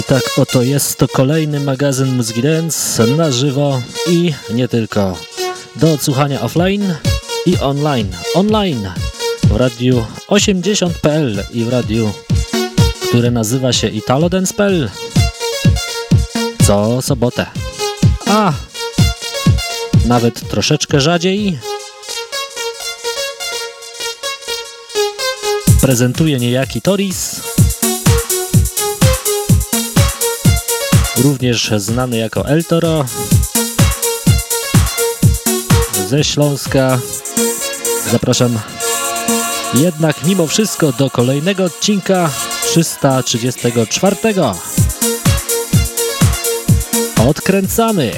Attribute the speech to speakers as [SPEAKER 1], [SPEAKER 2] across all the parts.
[SPEAKER 1] I tak oto jest to kolejny magazyn Muzyki Dance na żywo i nie tylko. Do odsłuchania offline i online. Online w radiu 80.pl i w radiu, które nazywa się italodance.pl co sobotę. A nawet troszeczkę rzadziej prezentuje niejaki Toris również znany jako El Toro ze Śląska. Zapraszam jednak mimo wszystko do kolejnego odcinka 334. Odkręcamy!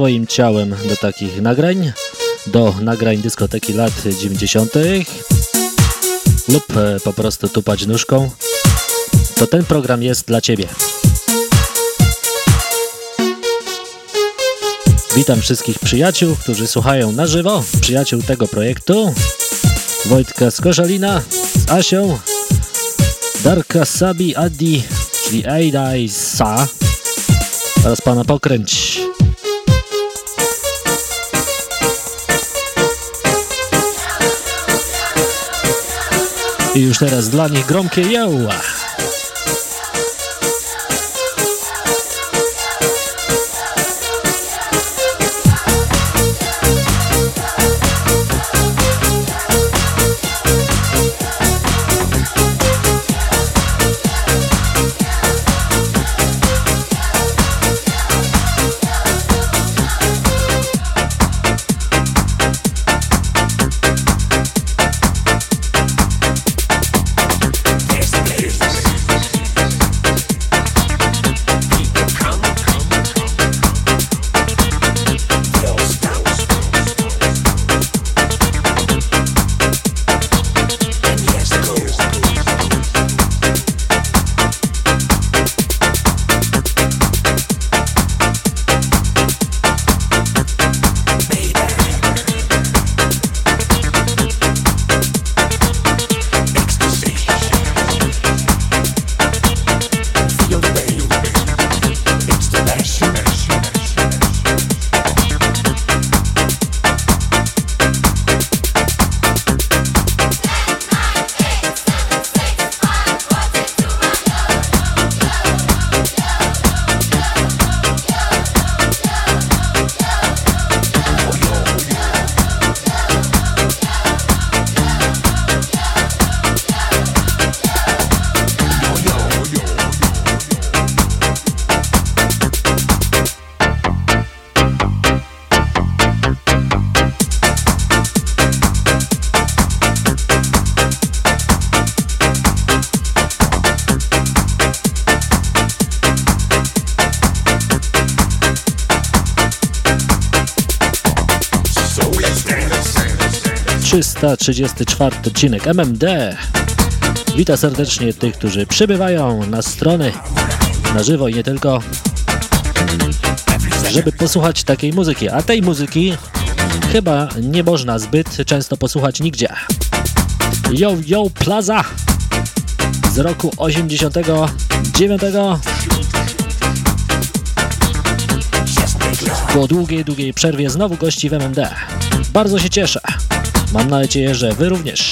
[SPEAKER 1] Swoim ciałem do takich nagrań, do nagrań dyskoteki lat 90. lub e, po prostu tupać nóżką, to ten program jest dla Ciebie. Witam wszystkich przyjaciół, którzy słuchają na żywo, przyjaciół tego projektu, Wojtka z Koszalina, z Asią, Darka Sabi Adi, czyli Eidai Sa. Teraz pana pokręć. I już teraz dla nich gromkie jeła. 334 odcinek MMD. Witam serdecznie tych, którzy przybywają na strony na żywo i nie tylko, żeby posłuchać takiej muzyki. A tej muzyki chyba nie można zbyt często posłuchać nigdzie. Yo Yo Plaza z roku 89 po długiej, długiej przerwie znowu gości w MMD. Bardzo się cieszę. Mam nadzieję, że Wy również.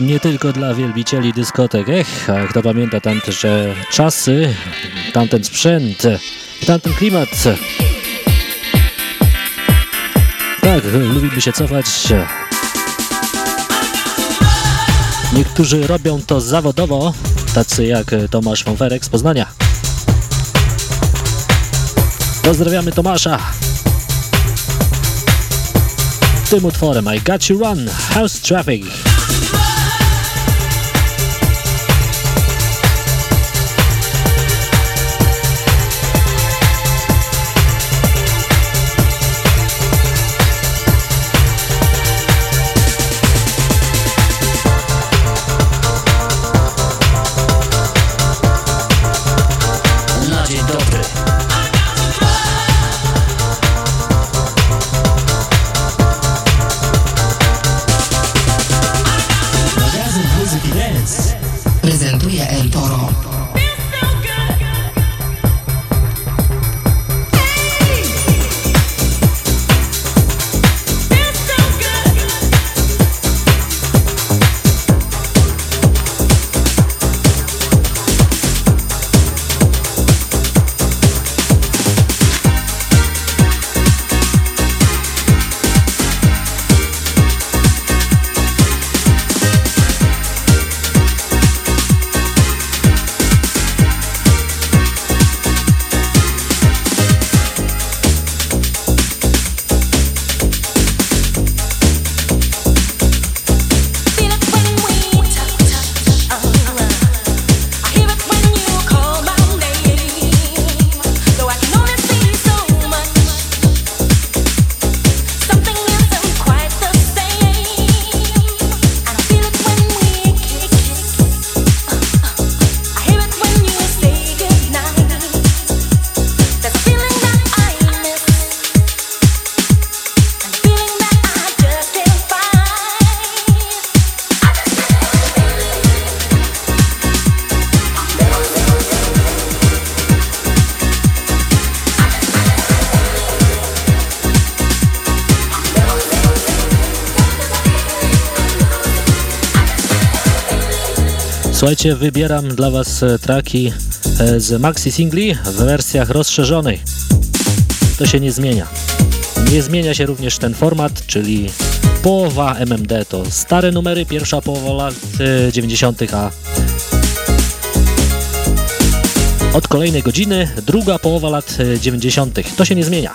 [SPEAKER 1] Nie tylko dla wielbicieli dyskotek. Ech, a kto pamięta tamte czasy, tamten sprzęt, tamten klimat. Tak, lubimy się cofać. Niektórzy robią to zawodowo, tacy jak Tomasz Fonferek z Poznania. Pozdrawiamy Tomasza. Tym utworem I Got You Run, House Traffic. Słuchajcie, wybieram dla Was e, traki e, z maxi singli w wersjach rozszerzonej. To się nie zmienia. Nie zmienia się również ten format, czyli połowa MMD to stare numery, pierwsza połowa lat 90., e, a od kolejnej godziny druga połowa lat 90. To się nie zmienia.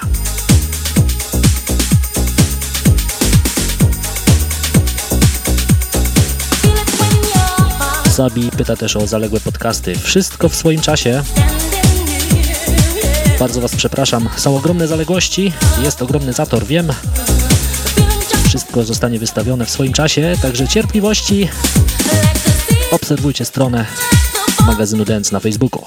[SPEAKER 1] Sabi pyta też o zaległe podcasty. Wszystko w swoim czasie. Bardzo Was przepraszam. Są ogromne zaległości, jest ogromny zator, wiem. Wszystko zostanie wystawione w swoim czasie, także cierpliwości. Obserwujcie stronę magazynu Dance na Facebooku.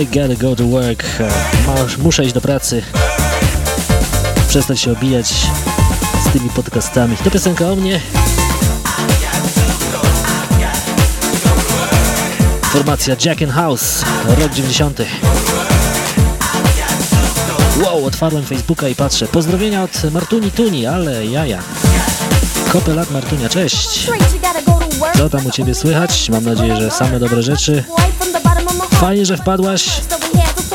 [SPEAKER 1] I gotta go to work. Muszę iść do pracy. Przestać się obijać z tymi podcastami. To piosenka o mnie. Formacja Jack in House, rok 90. Wow, otwarłem Facebooka i patrzę. Pozdrowienia od Martuni Tuni, ale jaja. Kopę lat Martunia, cześć. Co tam u Ciebie słychać? Mam nadzieję, że same dobre rzeczy. Fajnie, że wpadłaś.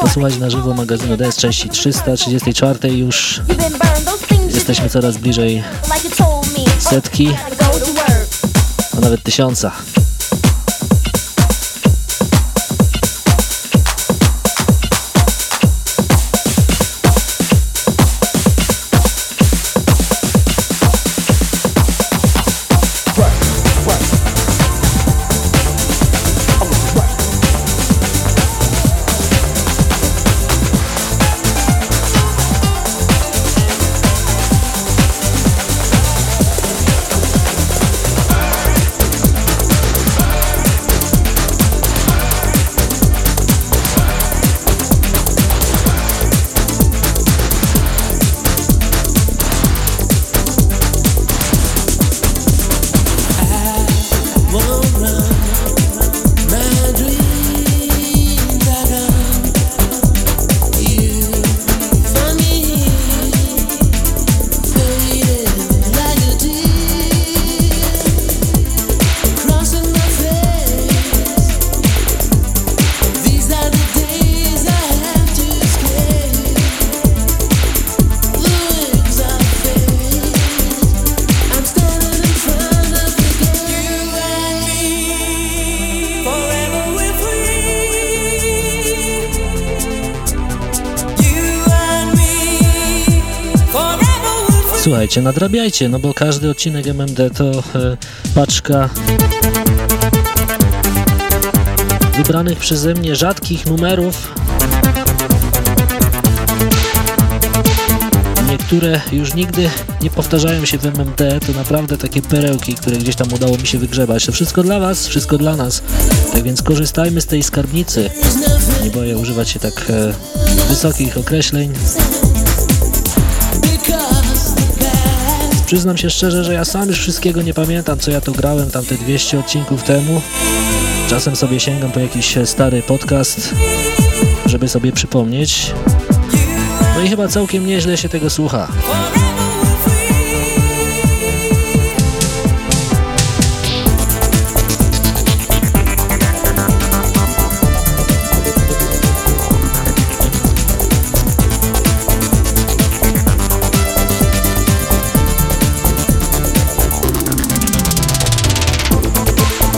[SPEAKER 1] Posłuchać na żywo magazynu DS części 334 już. Jesteśmy coraz bliżej setki, a nawet tysiąca. Słuchajcie, nadrabiajcie, no bo każdy odcinek MMD to e, paczka wybranych przeze mnie rzadkich numerów. Niektóre już nigdy nie powtarzają się w MMD, to naprawdę takie perełki, które gdzieś tam udało mi się wygrzebać. To wszystko dla Was, wszystko dla nas. Tak więc korzystajmy z tej skarbnicy. Nie boję używać się tak e, wysokich określeń. Przyznam się szczerze, że ja sam już wszystkiego nie pamiętam, co ja tu grałem tam te 200 odcinków temu. Czasem sobie sięgam po jakiś stary podcast, żeby sobie przypomnieć. No i chyba całkiem nieźle się tego słucha.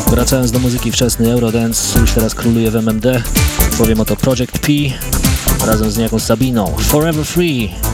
[SPEAKER 1] Wracając do muzyki wczesnej Eurodance, już teraz króluje w MMD. Powiem oto Project P razem z niejaką Sabiną. Forever Free.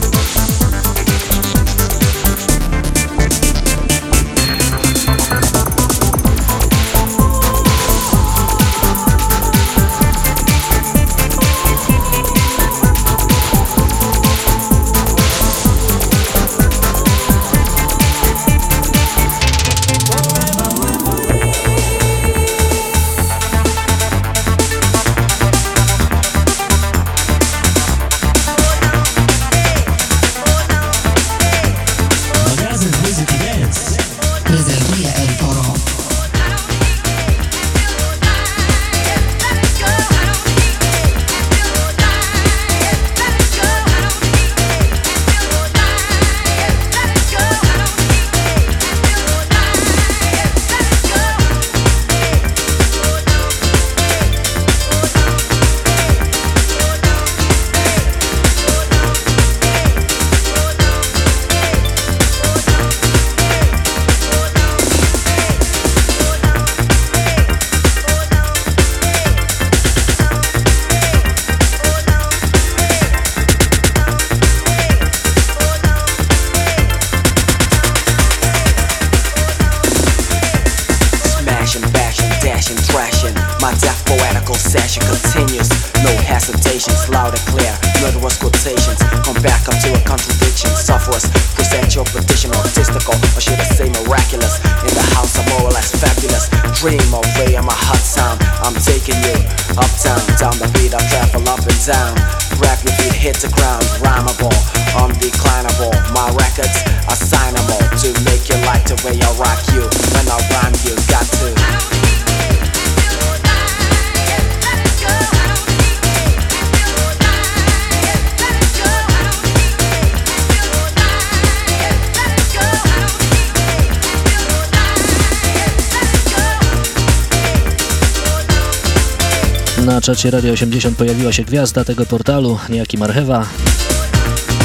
[SPEAKER 1] Czacie Radio 80 pojawiła się gwiazda tego portalu, niejaki Marchewa,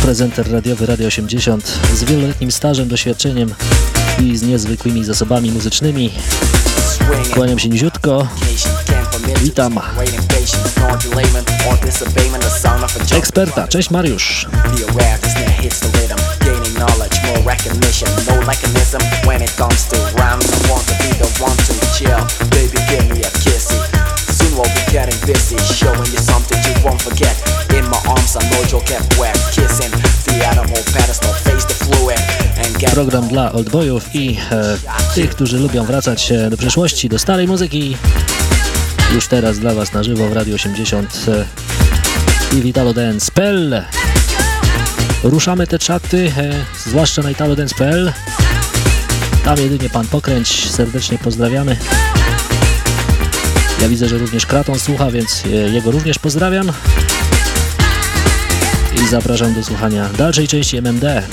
[SPEAKER 1] prezenter radiowy Radio 80 z wieloletnim stażem, doświadczeniem i z niezwykłymi zasobami muzycznymi. Kłaniam się niziutko. Witam. Eksperta, cześć Mariusz. Baby, give me a be getting busy. Showing you something you won't forget. In my arms I know you'll get wet. Kissing the animal pedestal Face the fluid. Program dla oldboyów i e, tych, którzy lubią wracać do przeszłości, do starej muzyki. Już teraz dla Was na żywo w Radio 80 e, i Vitalo Dance.pl Ruszamy te czaty, e, zwłaszcza na italodance.pl Tam jedynie Pan Pokręć, serdecznie pozdrawiamy ja widzę, że również Kraton słucha, więc e, jego również pozdrawiam. I zapraszam do słuchania dalszej części MMD.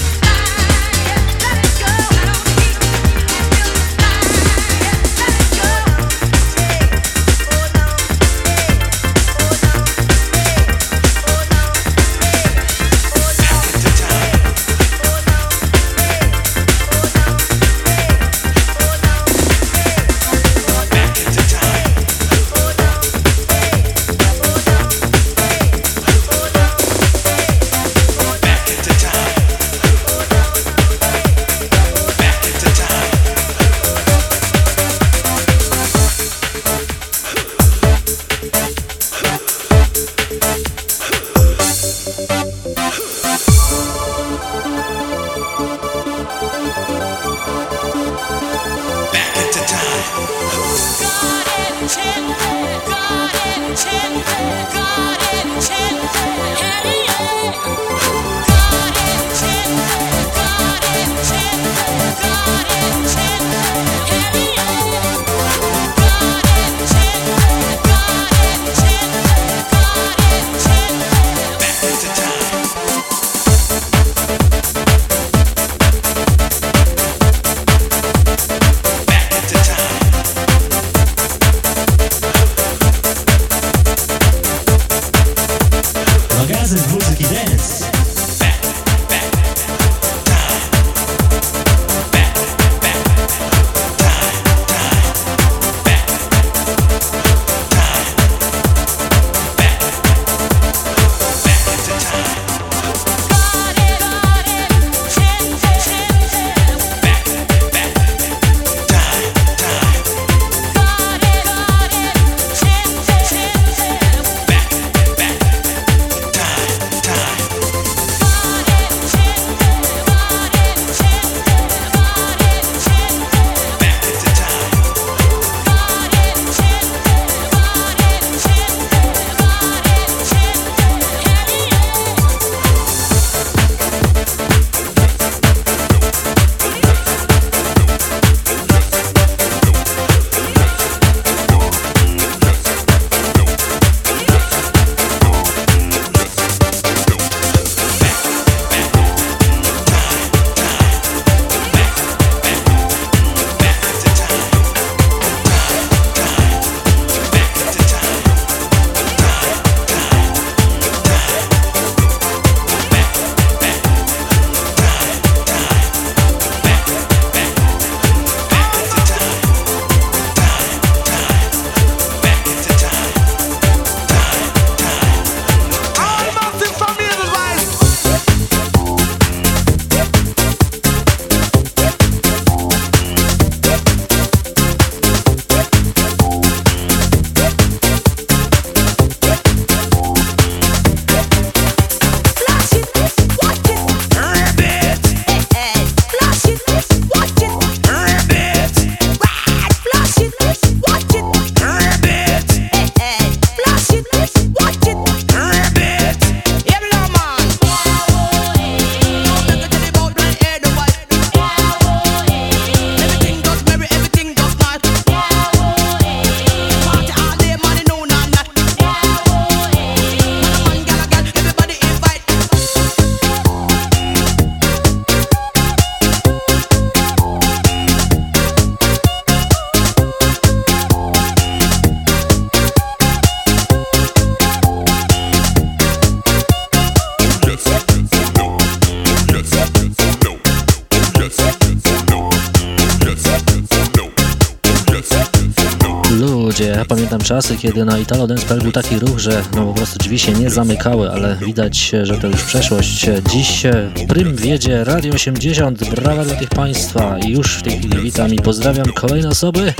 [SPEAKER 1] Pamiętam czasy, kiedy na Italo Dance był taki ruch, że no po prostu drzwi się nie zamykały, ale widać, że to już przeszłość. Dziś prym wiedzie Radio 80. Brawa dla tych Państwa. I już w tej chwili witam i pozdrawiam kolejne osoby.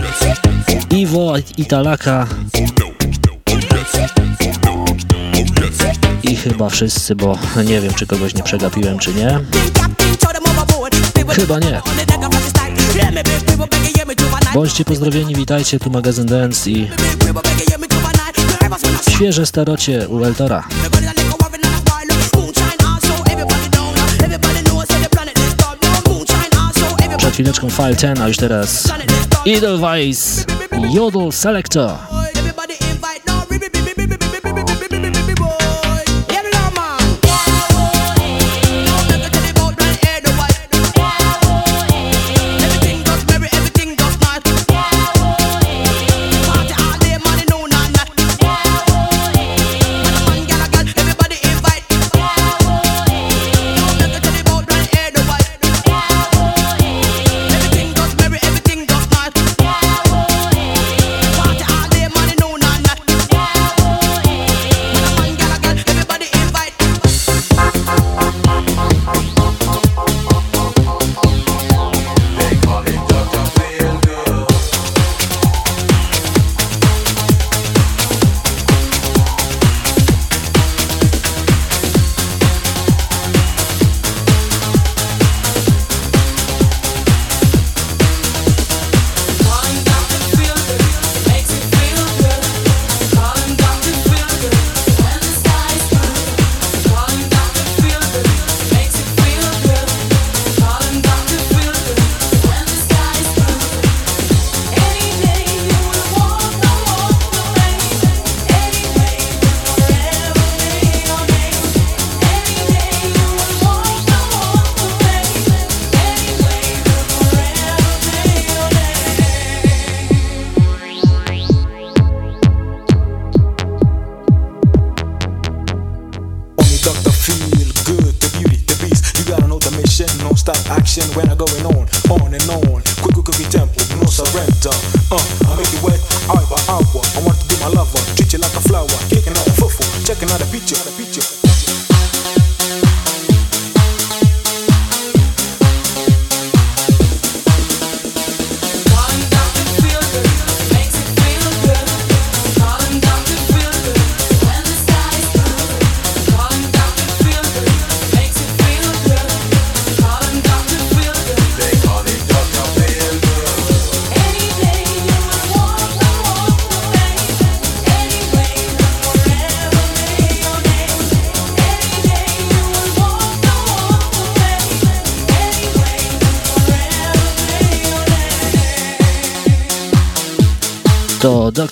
[SPEAKER 1] Iwo Italaka. I chyba wszyscy, bo nie wiem, czy kogoś nie przegapiłem, czy nie. Chyba nie. Bądźcie pozdrowieni, witajcie, tu magazyn Dance i świeże starocie u Eltora. Przed chwileczką File 10, a już teraz Edelweiss Jodel Selector.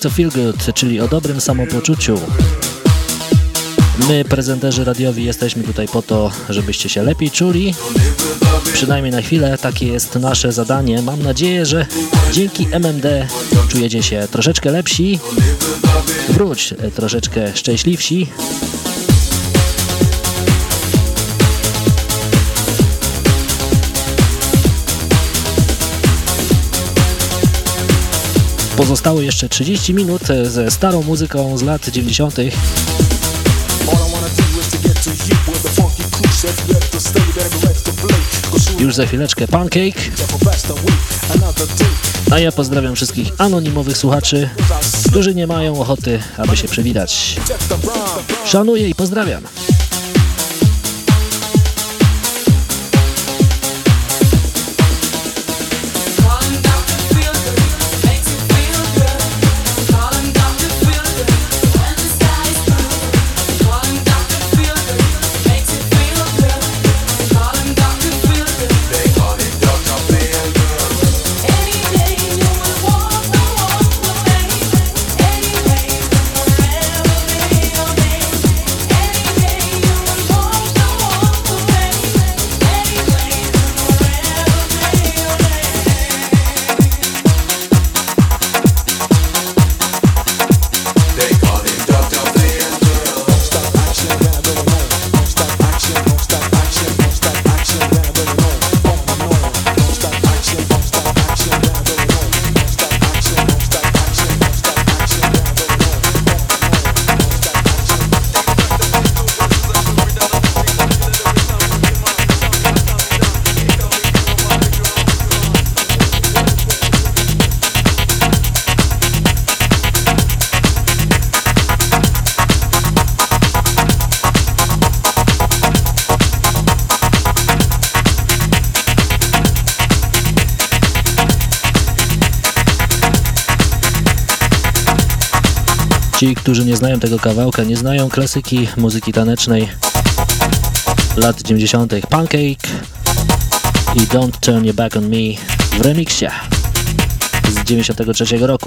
[SPEAKER 1] Dr. Feelgood, czyli o dobrym samopoczuciu. My, prezenterzy radiowi, jesteśmy tutaj po to, żebyście się lepiej czuli. Przynajmniej na chwilę takie jest nasze zadanie. Mam nadzieję, że dzięki MMD czujecie się troszeczkę lepsi, wróć troszeczkę szczęśliwsi. Pozostało jeszcze 30 minut ze starą muzyką z lat 90. Już za chwileczkę Pancake. A ja pozdrawiam wszystkich anonimowych słuchaczy, którzy nie mają ochoty, aby się przywitać. Szanuję i pozdrawiam. Którzy nie znają tego kawałka, nie znają klasyki muzyki tanecznej lat 90. Pancake i Don't Turn Your Back On Me w remiksie z 93 roku.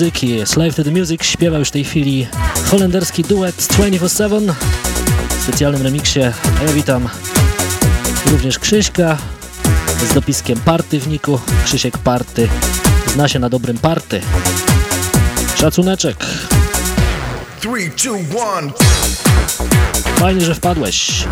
[SPEAKER 1] Muzyki. Slave to the Music śpiewa już w tej chwili holenderski duet 24-7 w specjalnym remiksie. A ja witam również Krzyśka z dopiskiem party w niku. Krzysiek Party zna się na dobrym party. Szacuneczek. Three, two, Fajnie, że wpadłeś.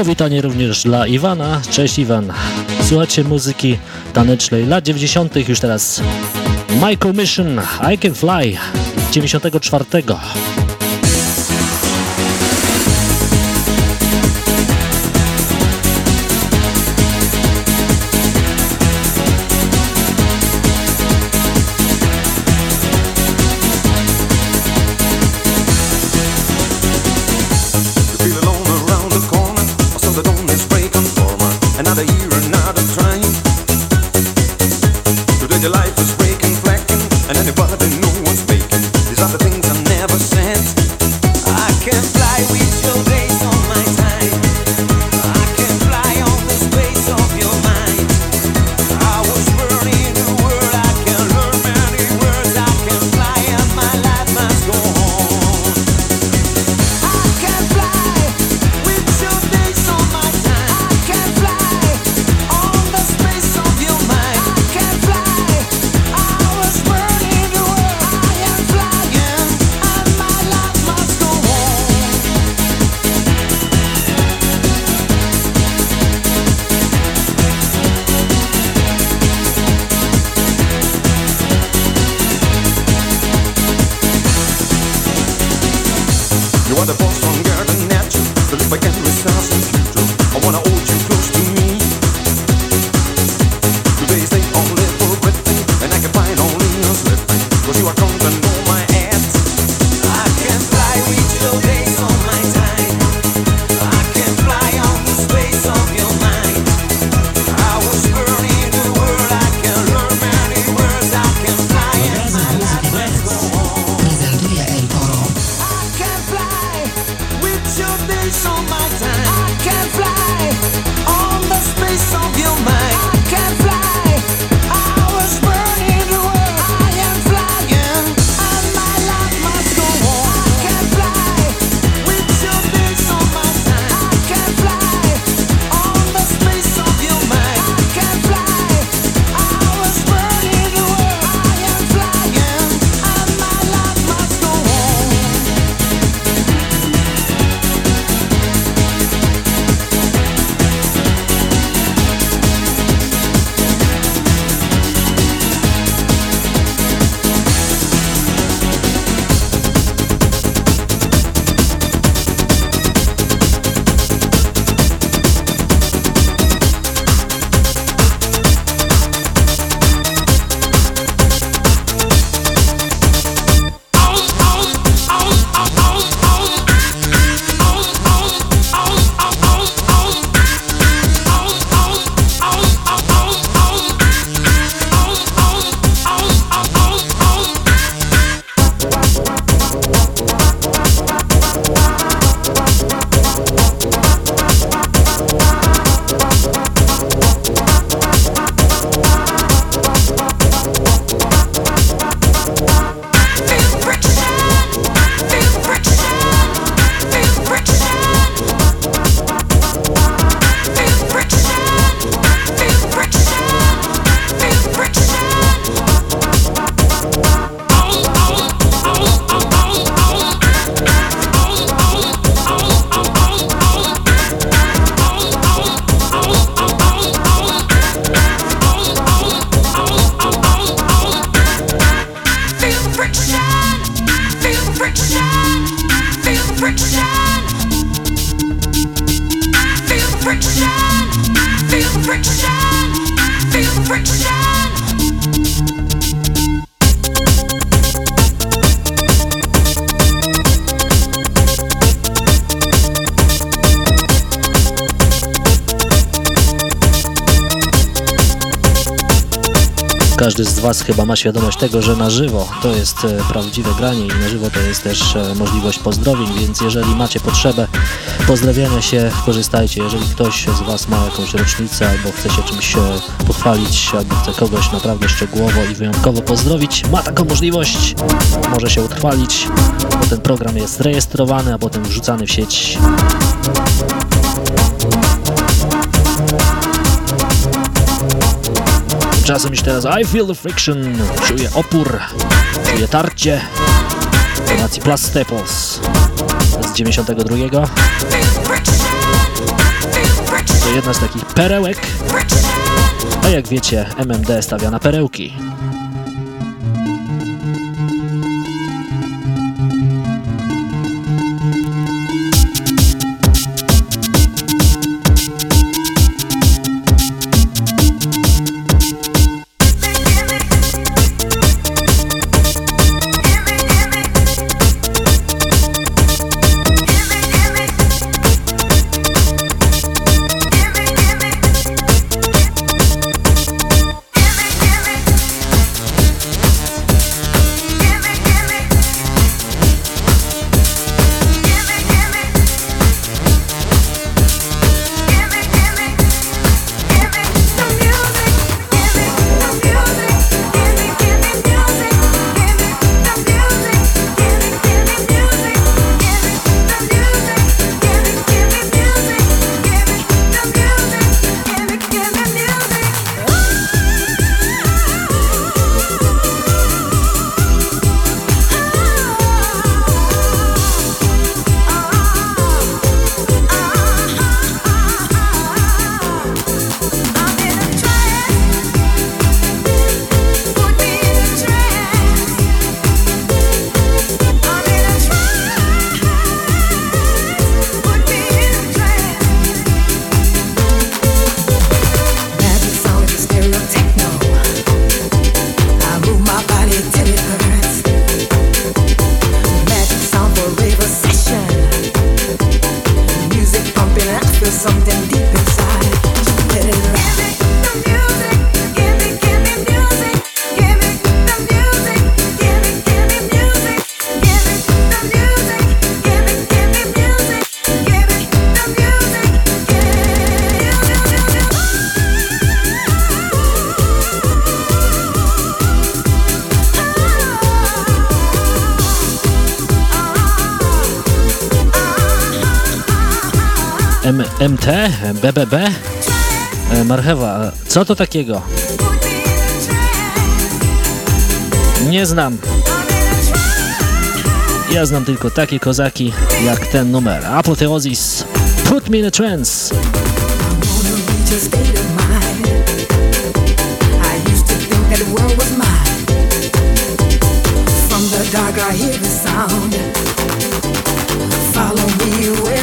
[SPEAKER 1] Powitanie również dla Iwana. Cześć Iwan. Słuchajcie muzyki tanecznej lat 90. już teraz. Michael Mission, I Can Fly 94. chyba ma świadomość tego, że na żywo to jest e, prawdziwe granie i na żywo to jest też e, możliwość pozdrowień, więc jeżeli macie potrzebę pozdrawiania się, korzystajcie. Jeżeli ktoś z Was ma jakąś rocznicę albo chce się czymś e, pochwalić, albo chce kogoś naprawdę szczegółowo i wyjątkowo pozdrowić, ma taką możliwość, może się utrwalić, bo ten program jest rejestrowany, a potem wrzucany w sieć. Czasem już teraz I feel the friction, czuję opór, czuję tarcie. Formacji Plus Staples z 92. To jedna z takich perełek, a jak wiecie MMD stawia na perełki.
[SPEAKER 2] Co to takiego? Nie znam. Ja znam tylko takie kozaki jak ten numer. Apotheosis. Put me in a trance. dark I hear the sound Follow me where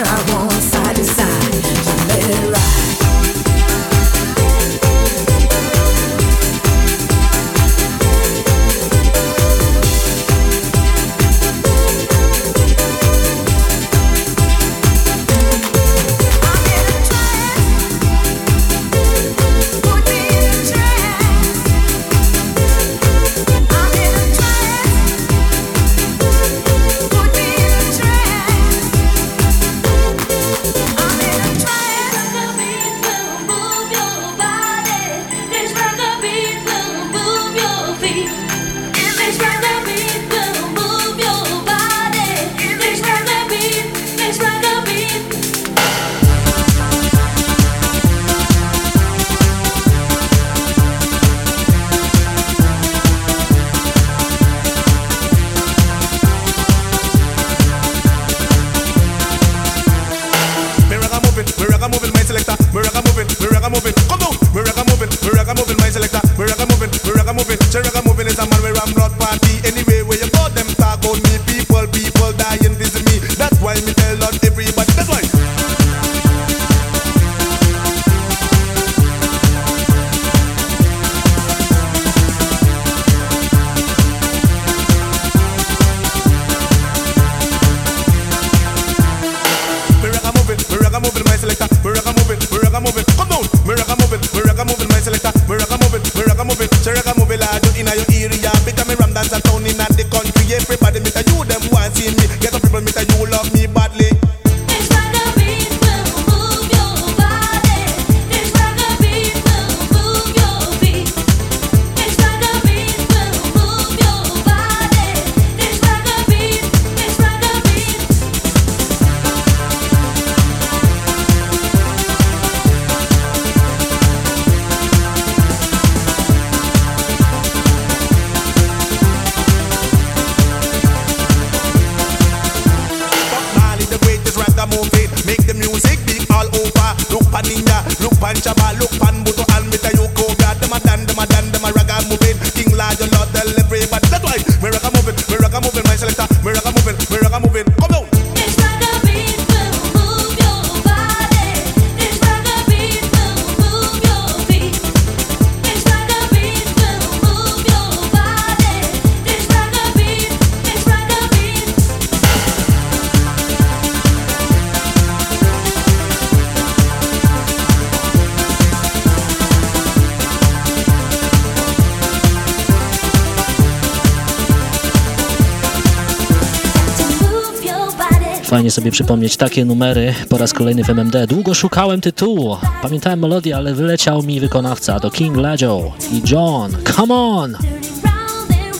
[SPEAKER 2] sobie przypomnieć takie numery po raz kolejny w MMD. Długo szukałem tytułu, pamiętałem melodię, ale wyleciał mi wykonawca. To King Lajo i John. Come on!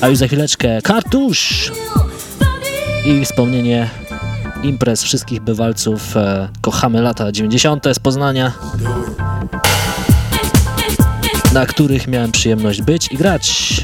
[SPEAKER 2] A już za chwileczkę kartusz i wspomnienie imprez wszystkich bywalców. E, kochamy lata 90. z Poznania, na których miałem przyjemność być i grać.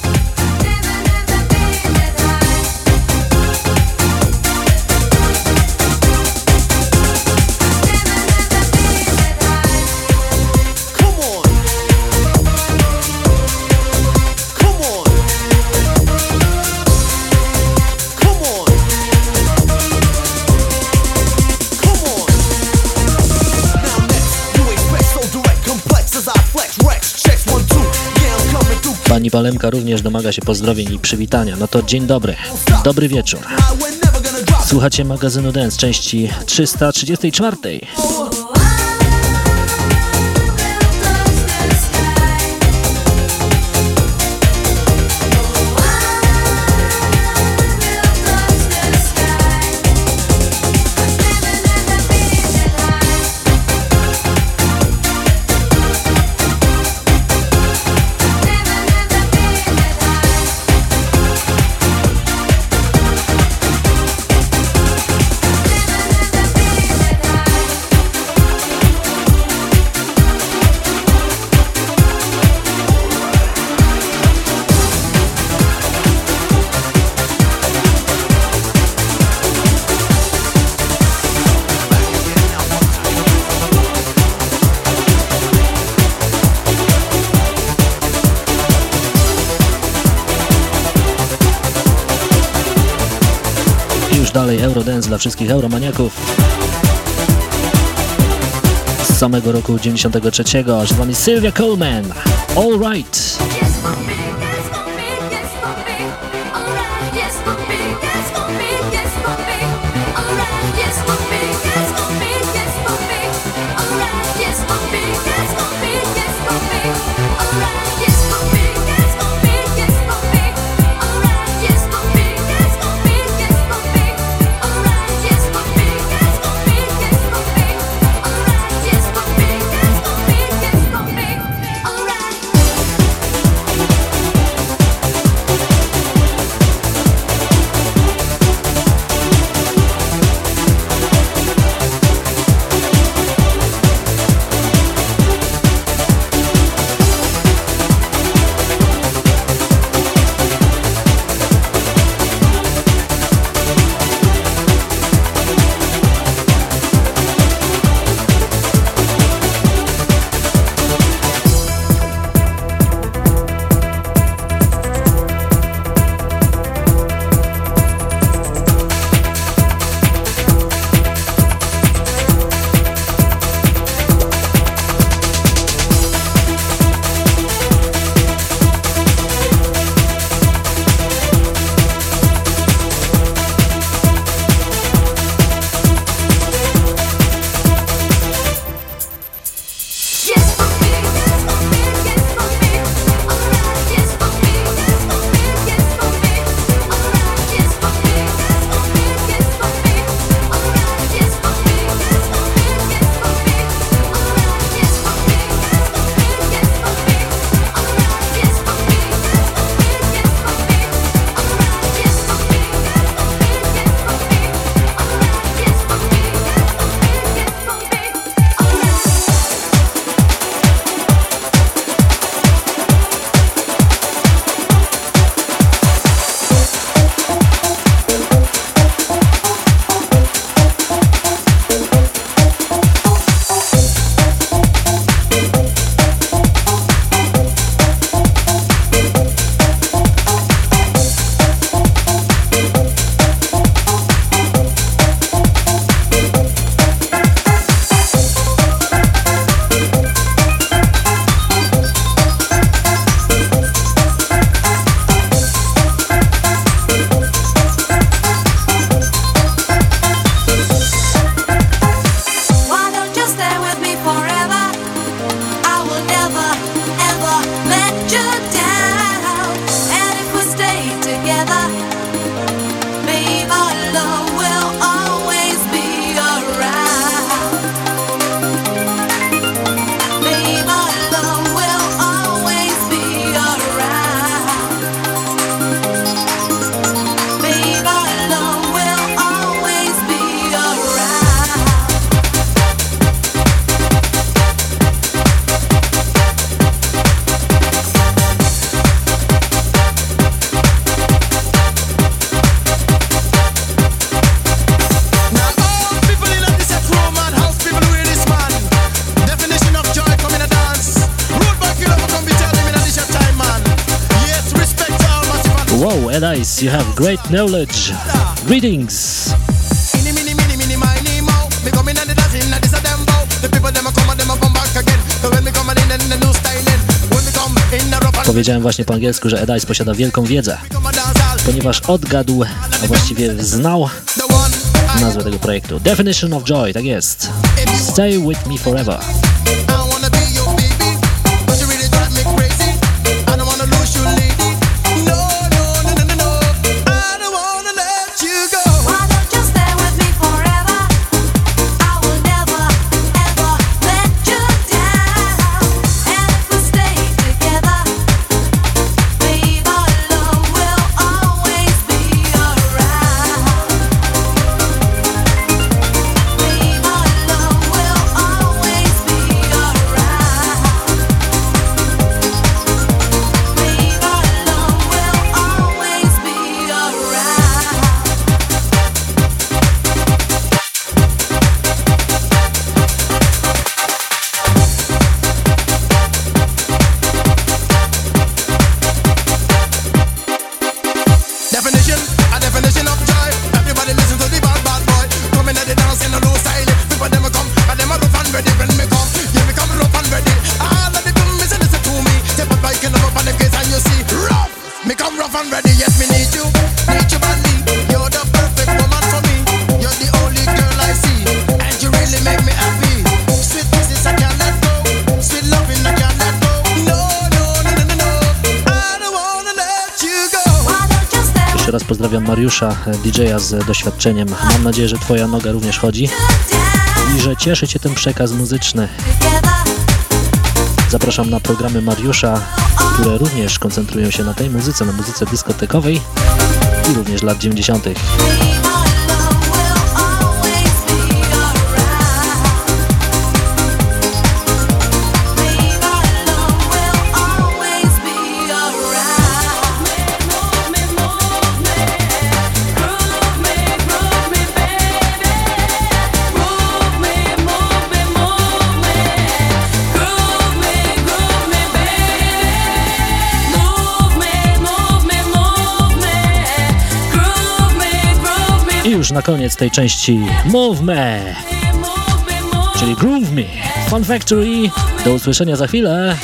[SPEAKER 1] Pani Palemka również domaga się pozdrowień i przywitania. No to dzień dobry, dobry wieczór. Słuchacie magazynu Dance części 334. wszystkich euromaniaków z samego roku 93. Z wami Sylvia Coleman. All right.
[SPEAKER 3] You have great knowledge. Greetings. Powiedziałem właśnie po angielsku, że Edice posiada wielką wiedzę, ponieważ odgadł, a właściwie znał nazwę tego projektu. Definition of Joy, tak jest. Stay with me forever. Mariusza, DJ-a z doświadczeniem. Mam nadzieję, że Twoja noga również chodzi i że cieszy Cię ten przekaz muzyczny. Zapraszam na programy Mariusza, które również koncentrują się na tej muzyce, na muzyce dyskotekowej i również lat 90. na koniec tej części Move Me, czyli Groove Me, Fun Factory. Do usłyszenia za chwilę.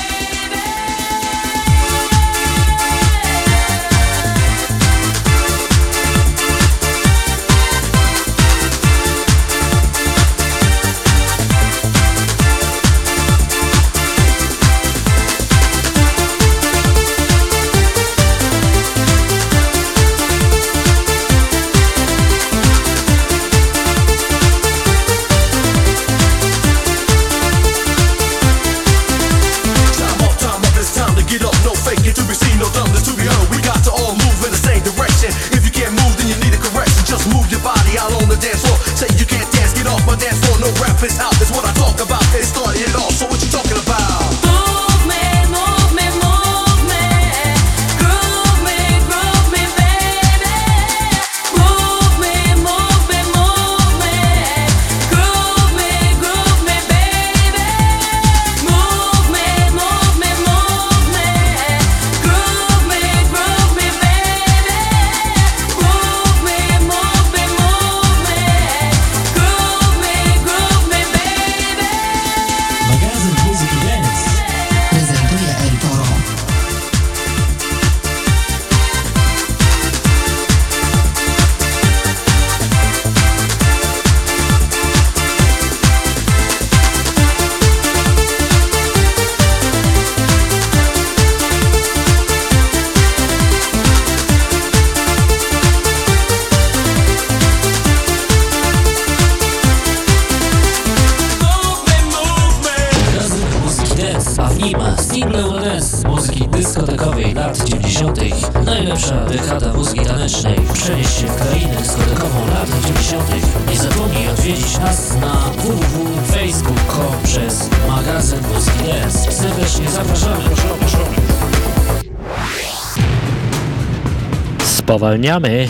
[SPEAKER 3] Spowalniamy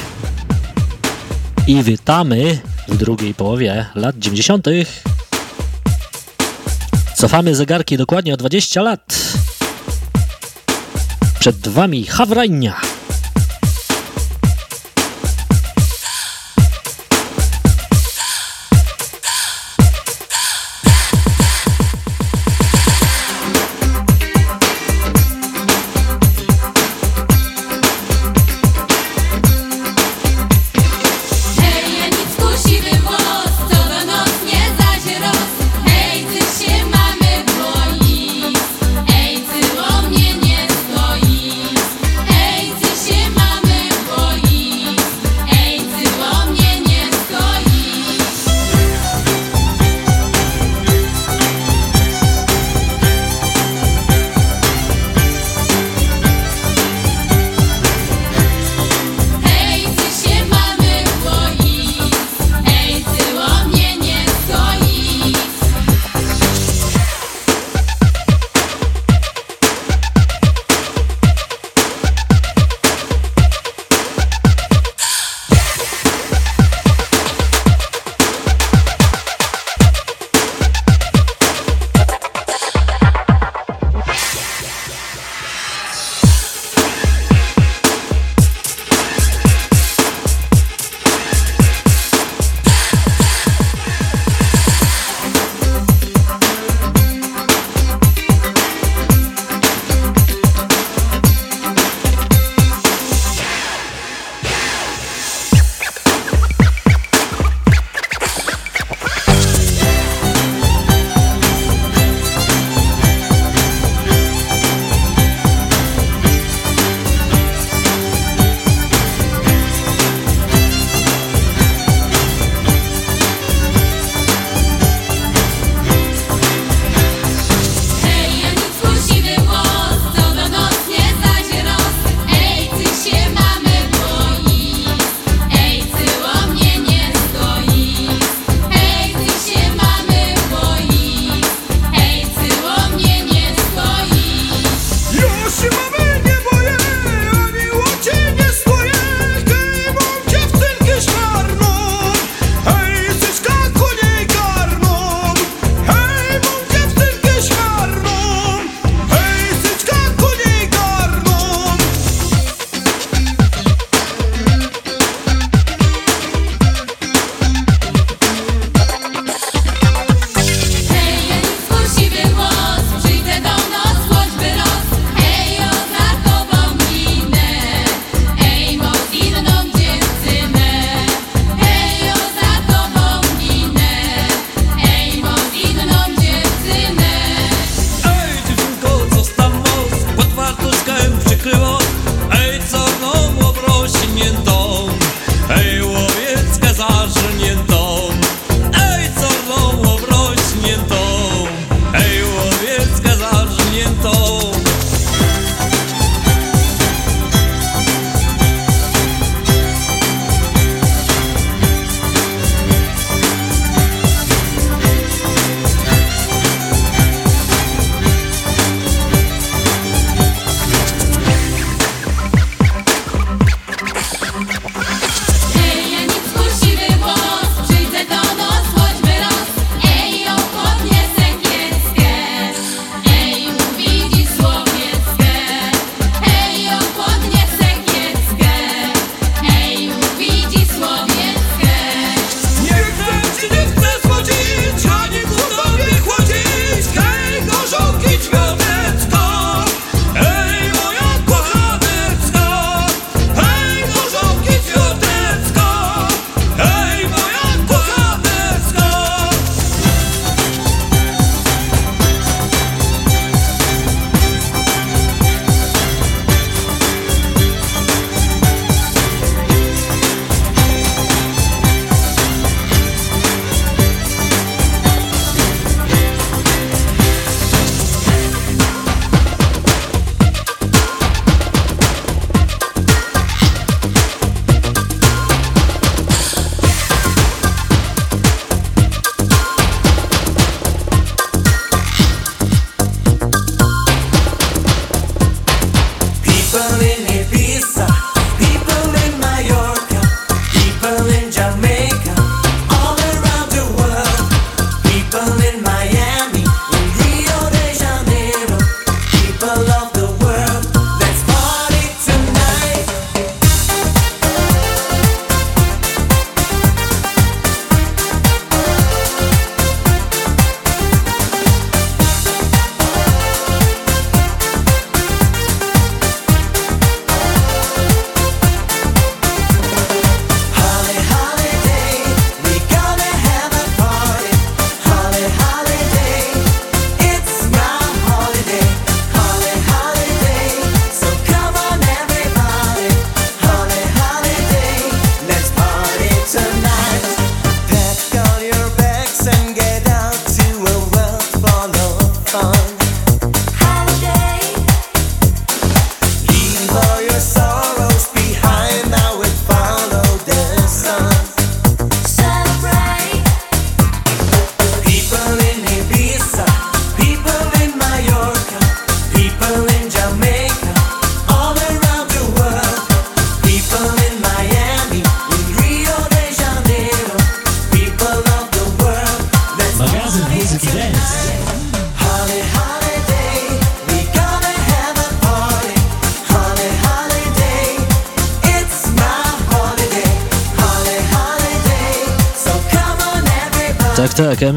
[SPEAKER 3] i witamy w drugiej połowie lat 90. Cofamy zegarki dokładnie o 20 lat. Przed Wami Hawrania.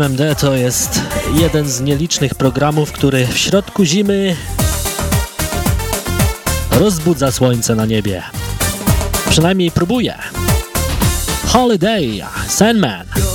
[SPEAKER 3] MMD to jest jeden z nielicznych programów, który w środku zimy rozbudza słońce na niebie. Przynajmniej próbuje. Holiday, Sandman.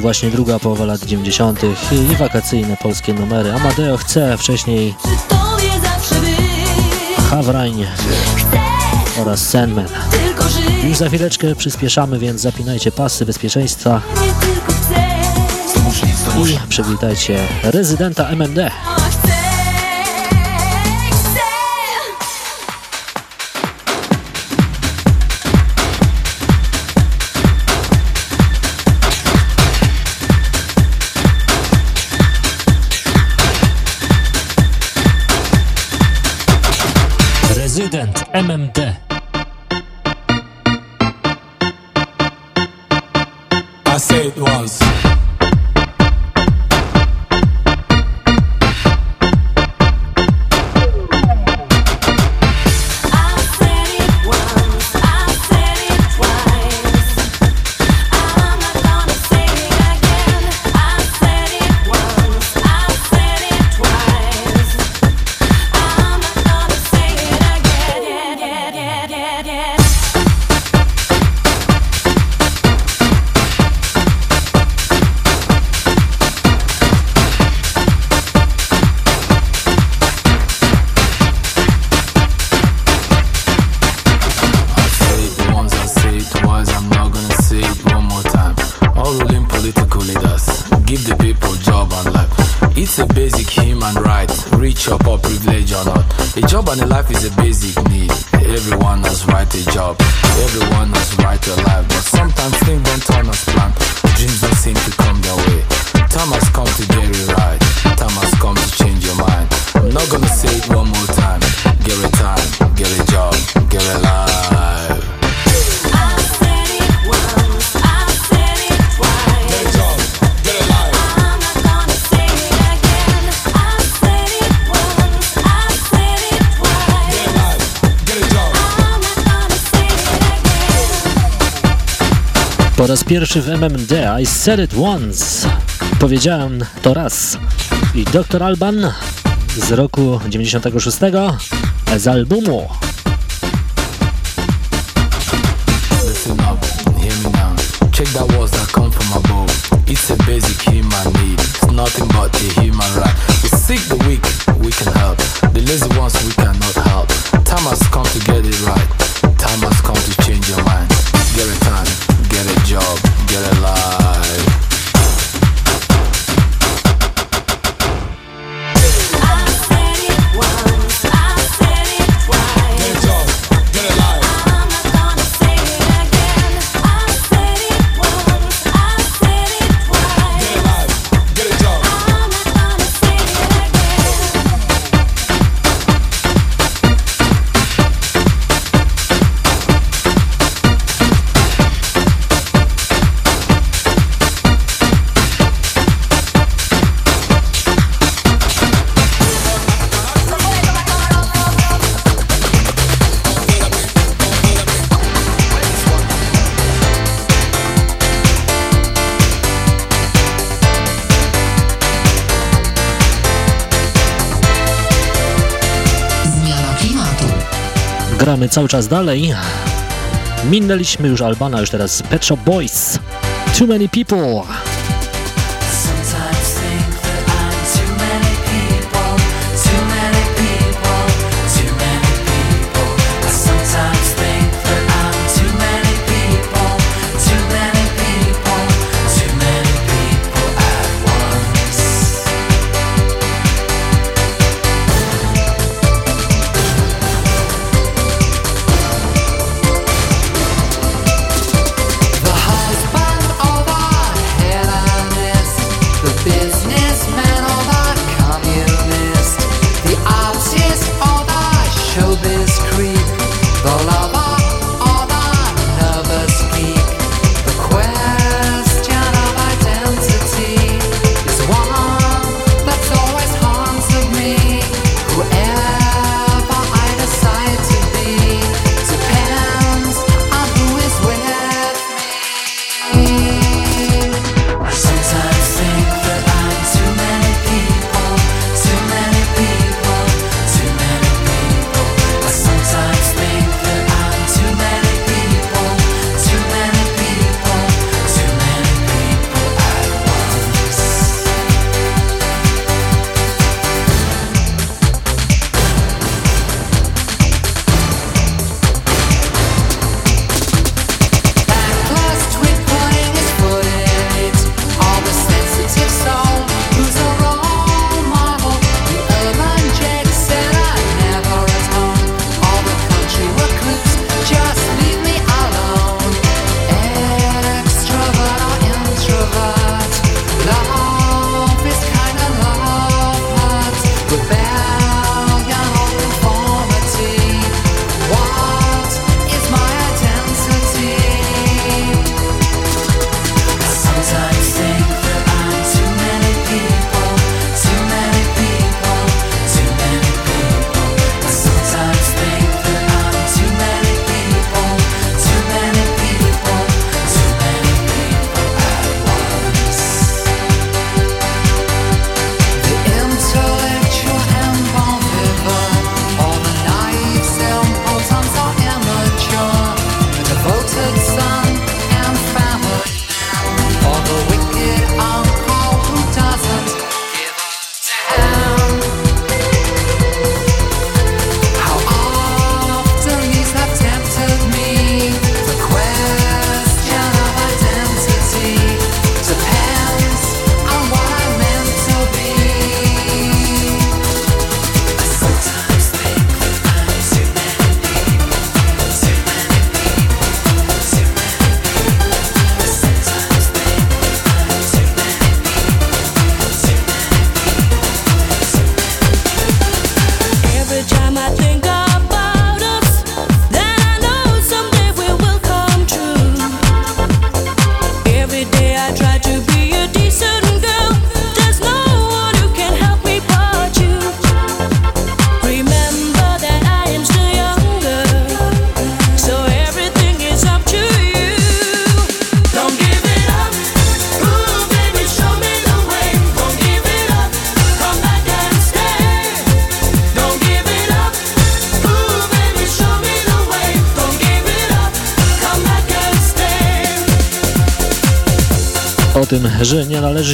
[SPEAKER 3] I właśnie druga połowa lat 90. i wakacyjne polskie numery. Amadeo chce, wcześniej Havrain oraz Sandman. Już za chwileczkę przyspieszamy, więc zapinajcie pasy bezpieczeństwa i przywitajcie rezydenta MMD.
[SPEAKER 4] Po raz pierwszy w MMD I said it once. Powiedziałem to raz. I Dr. Alban z roku 96 z albumu cały czas dalej. Minęliśmy już Albana, już teraz Petro Boys. Too many people.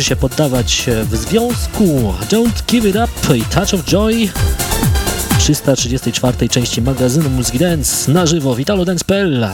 [SPEAKER 5] się poddawać e, w związku. Don't Give It Up i Touch of Joy. 334 części magazynu Muzyki Dance na żywo. Vitalo Dance.pl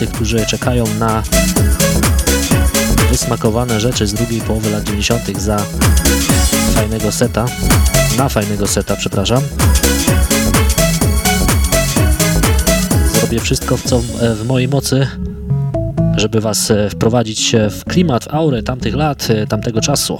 [SPEAKER 5] tych, którzy czekają na wysmakowane rzeczy z drugiej połowy lat 90. za fajnego seta. Na fajnego seta, przepraszam. Zrobię wszystko, w co w e, mojej mocy, żeby Was e, wprowadzić w klimat, w aurę tamtych lat, e, tamtego czasu.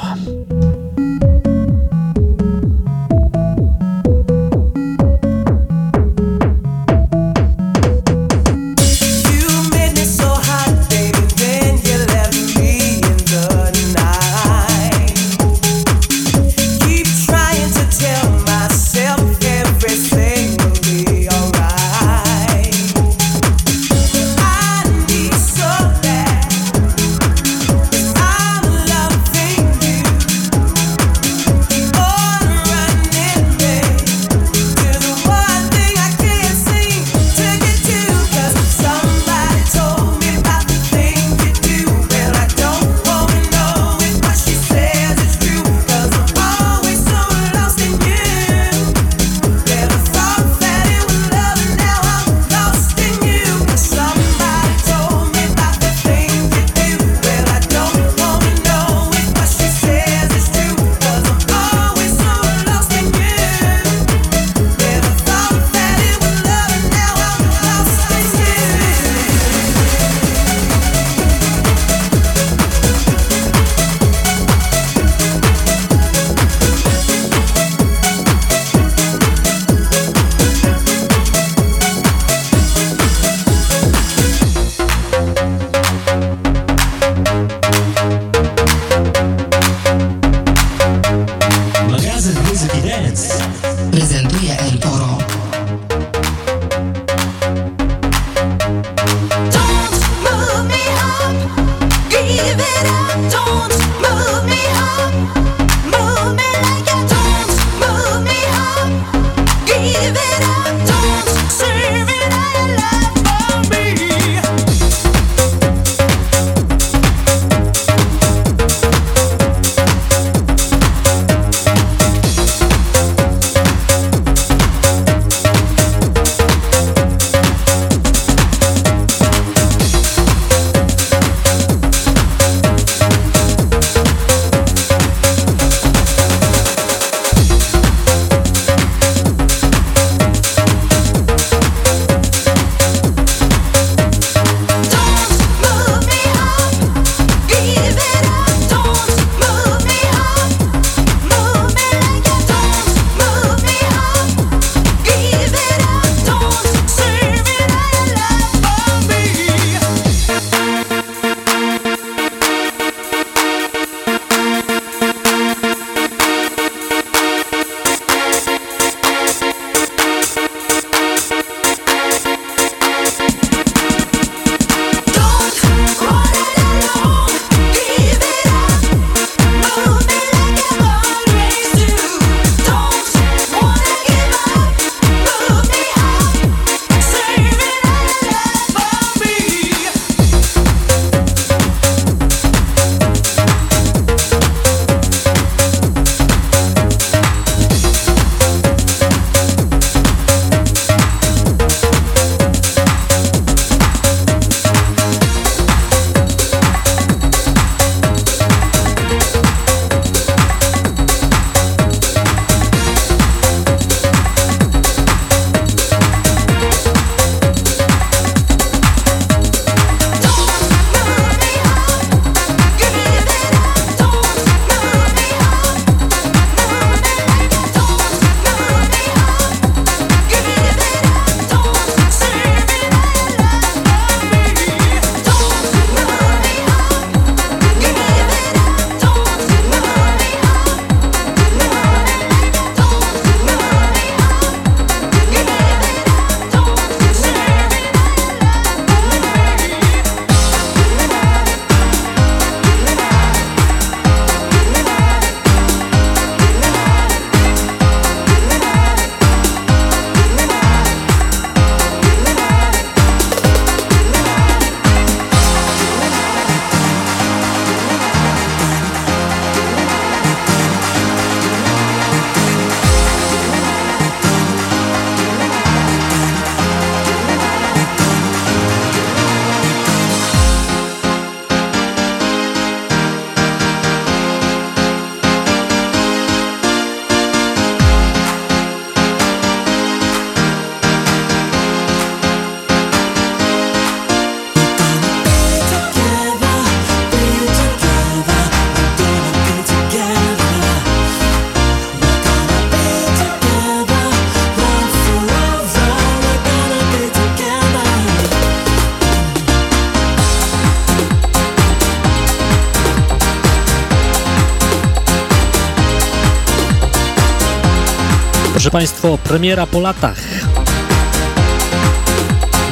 [SPEAKER 6] Premiera po latach.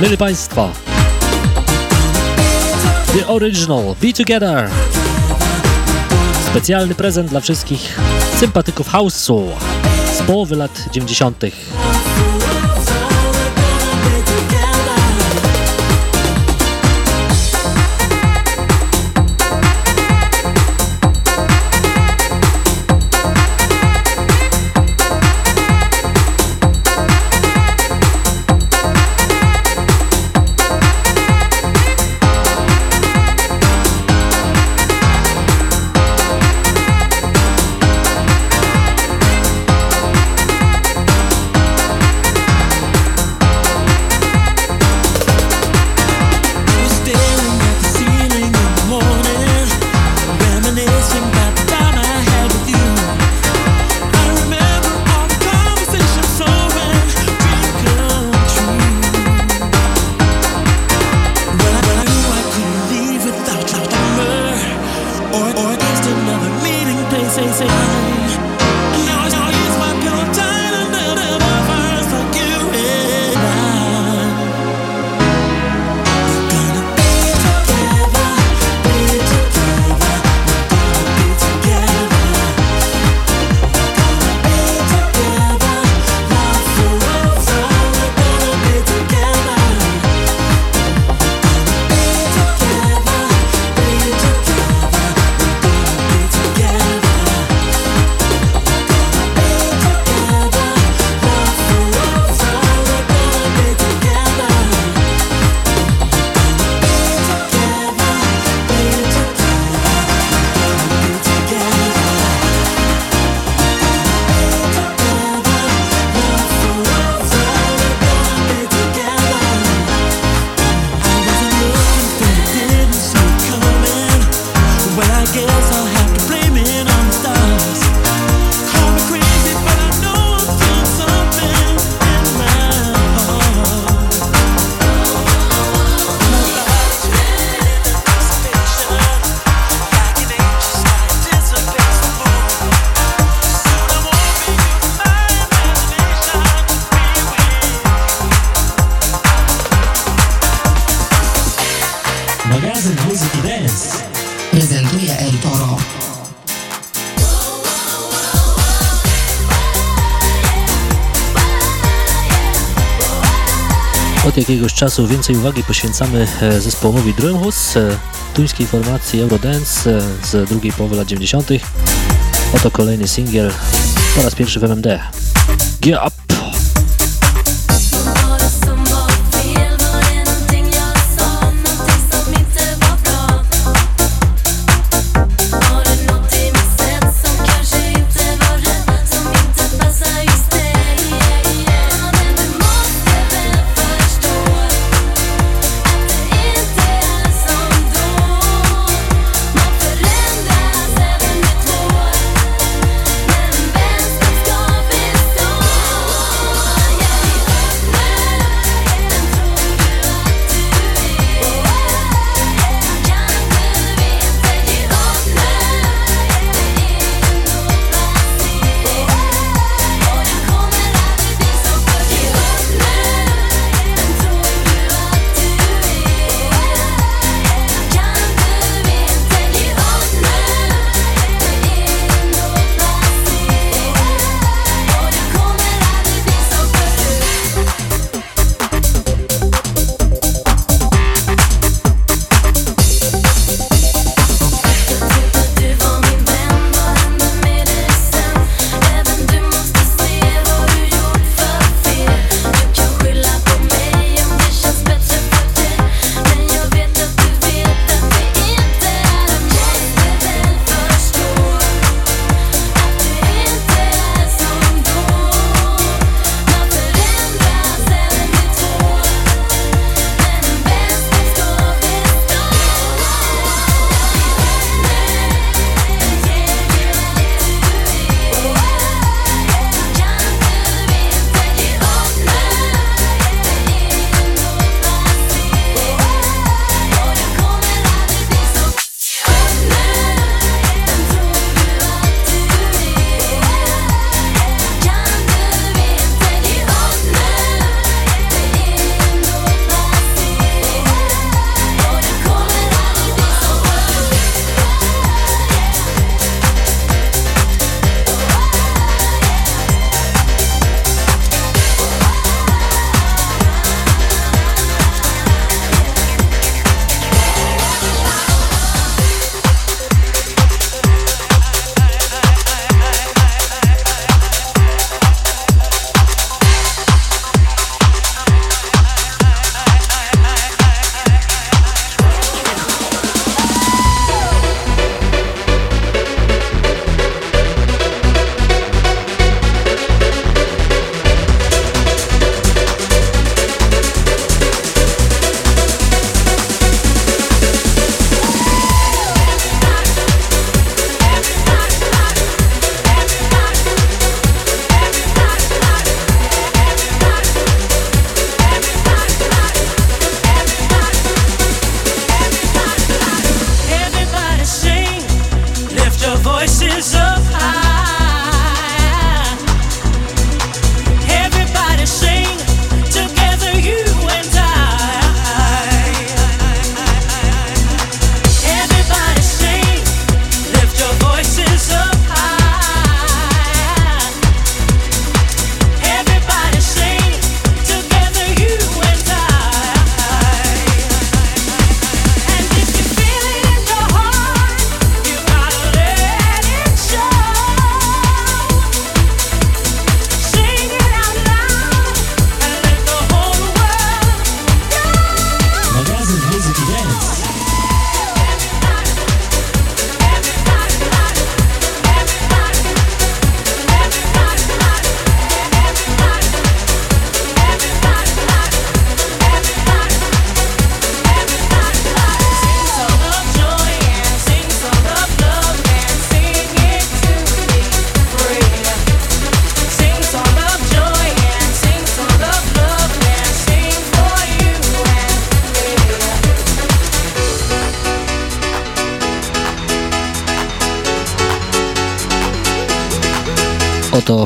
[SPEAKER 6] Mili Państwo, The Original, Be Together. Specjalny prezent dla wszystkich sympatyków house'u z połowy lat 90. czasu więcej uwagi poświęcamy e, zespołowi Drumhus, e, tuńskiej formacji Eurodance e, z drugiej połowy lat 90. Oto kolejny singiel po raz pierwszy w MMD. Gear Up!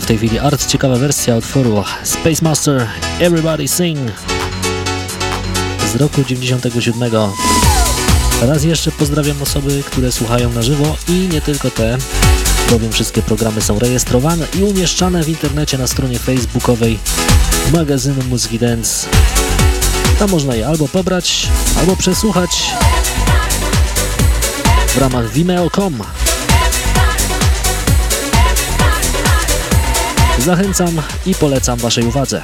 [SPEAKER 1] W tej chwili art ciekawa wersja utworu Space Master Everybody Sing z roku 97. Raz jeszcze pozdrawiam osoby, które słuchają na żywo i nie tylko te, bowiem wszystkie programy są rejestrowane i umieszczane w internecie na stronie facebookowej magazynu Muzyki Dance. Tam można je albo pobrać, albo przesłuchać w ramach vimeo.com. Zachęcam i polecam Waszej uwadze.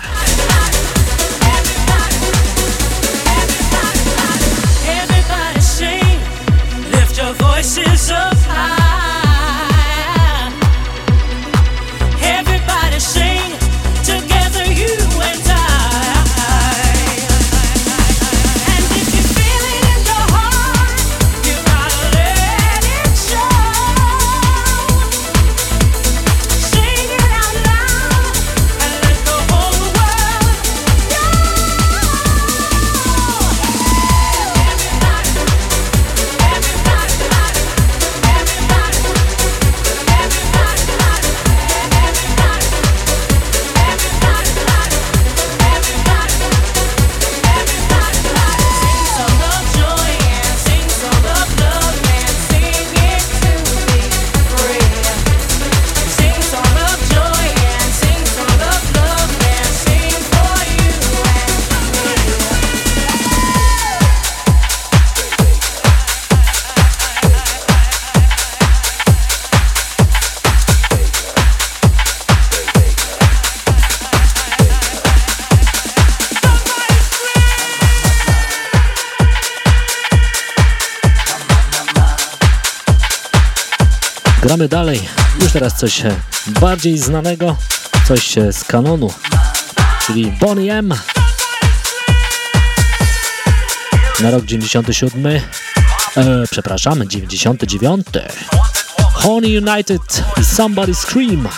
[SPEAKER 1] Coś e, bardziej znanego, coś e, z kanonu, czyli Bonnie M. Na rok 97, e, przepraszam, 99. Honey United i Somebody Scream.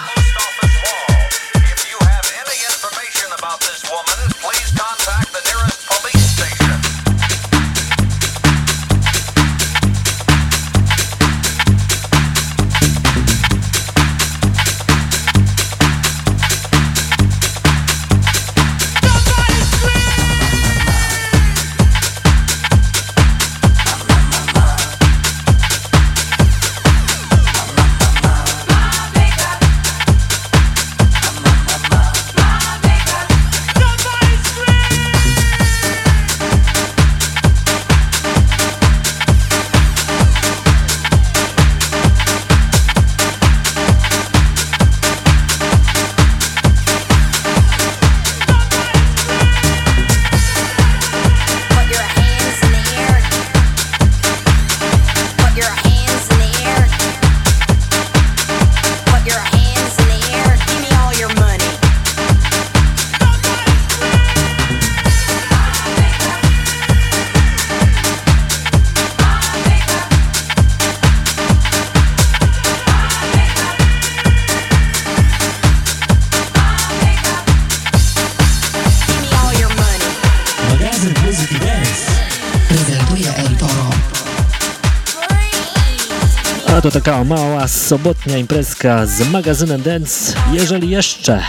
[SPEAKER 1] Mała sobotnia imprezka z magazynem Dance. Jeżeli jeszcze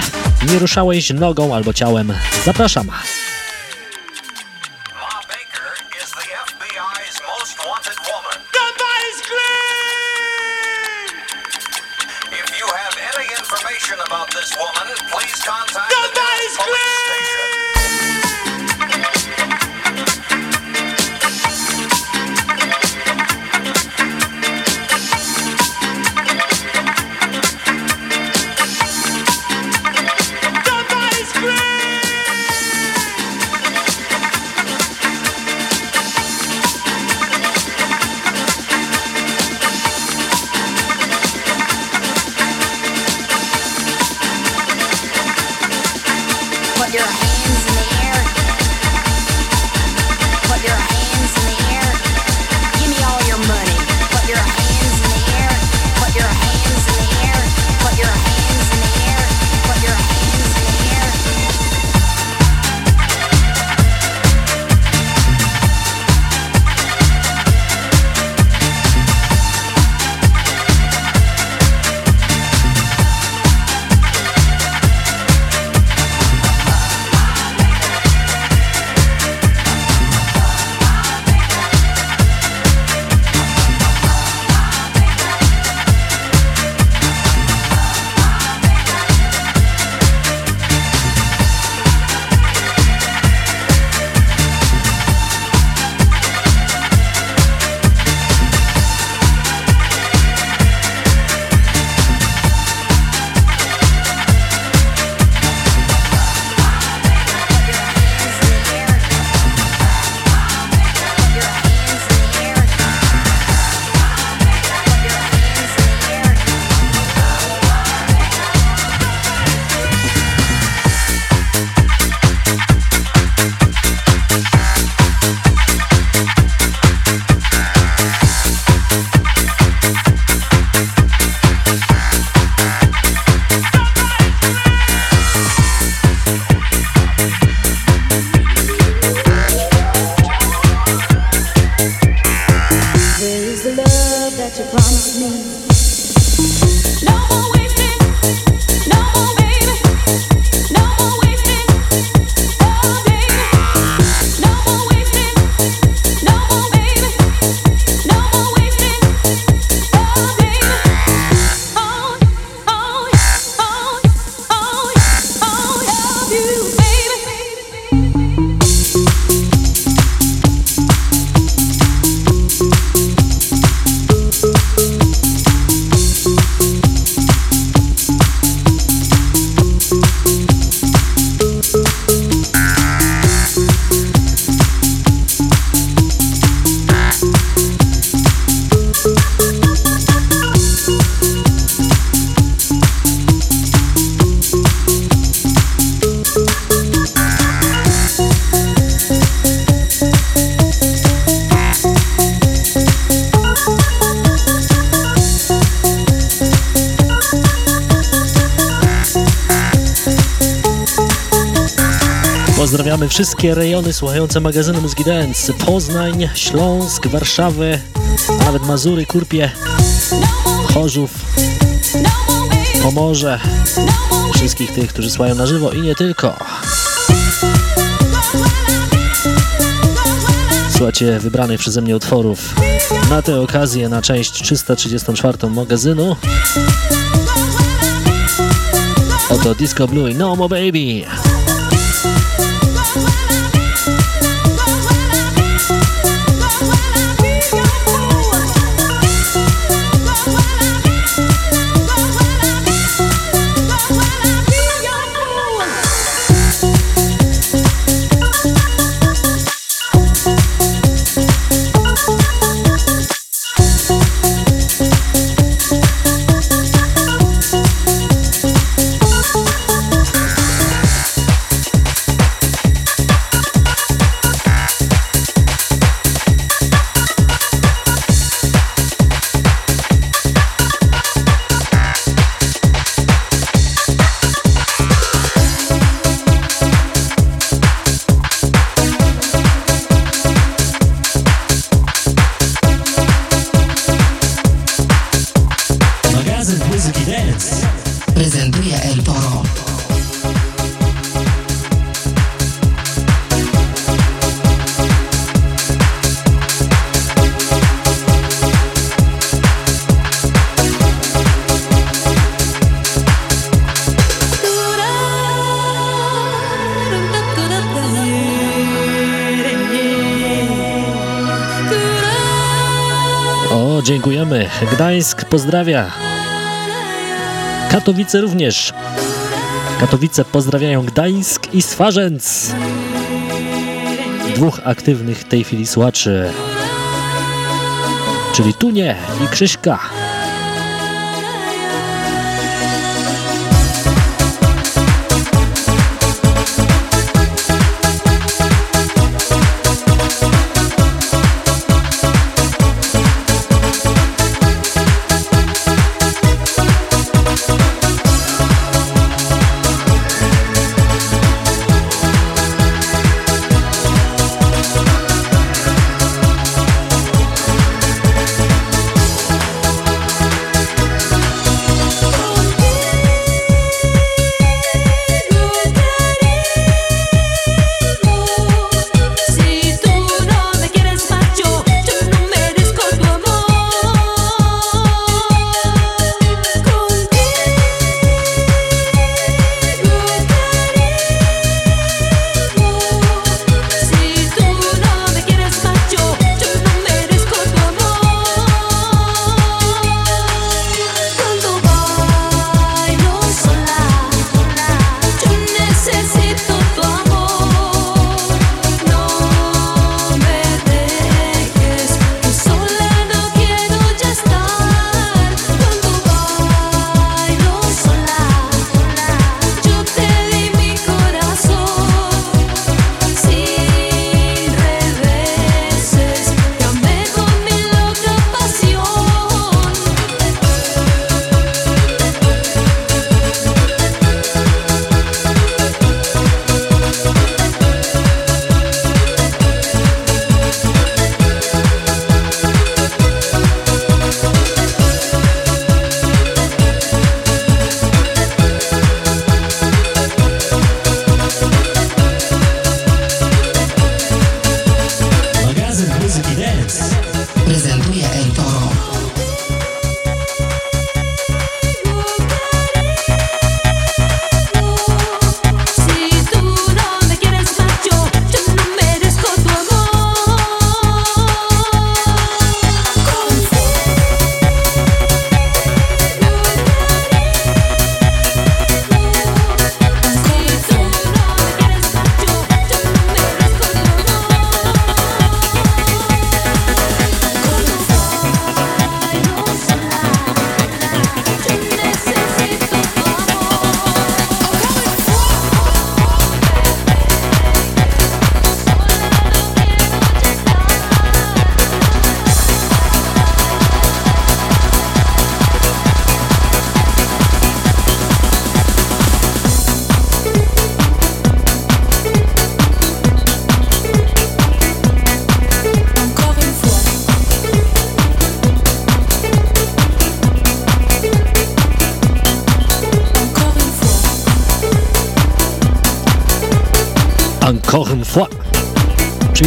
[SPEAKER 1] nie ruszałeś nogą albo ciałem, zapraszam. Wszystkie rejony słuchające magazynu Mózgi Dance. Poznań, Śląsk, Warszawę, a nawet Mazury, Kurpie, Chorzów, Pomorze. Wszystkich tych, którzy słuchają na żywo i nie tylko. Słuchajcie wybranych przeze mnie utworów na tę okazję, na część 334 magazynu. Oto Disco Blue i No More Baby. Gdańsk pozdrawia. Katowice również. Katowice pozdrawiają Gdańsk i Swarzędz. Dwóch aktywnych w tej chwili słuchaczy. Czyli Tunie i Krzyśka.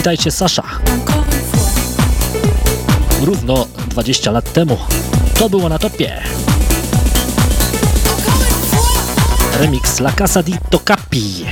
[SPEAKER 1] Przywitajcie Sasza. Równo 20 lat temu. To było na topie. Remix La Casa di Tocapi.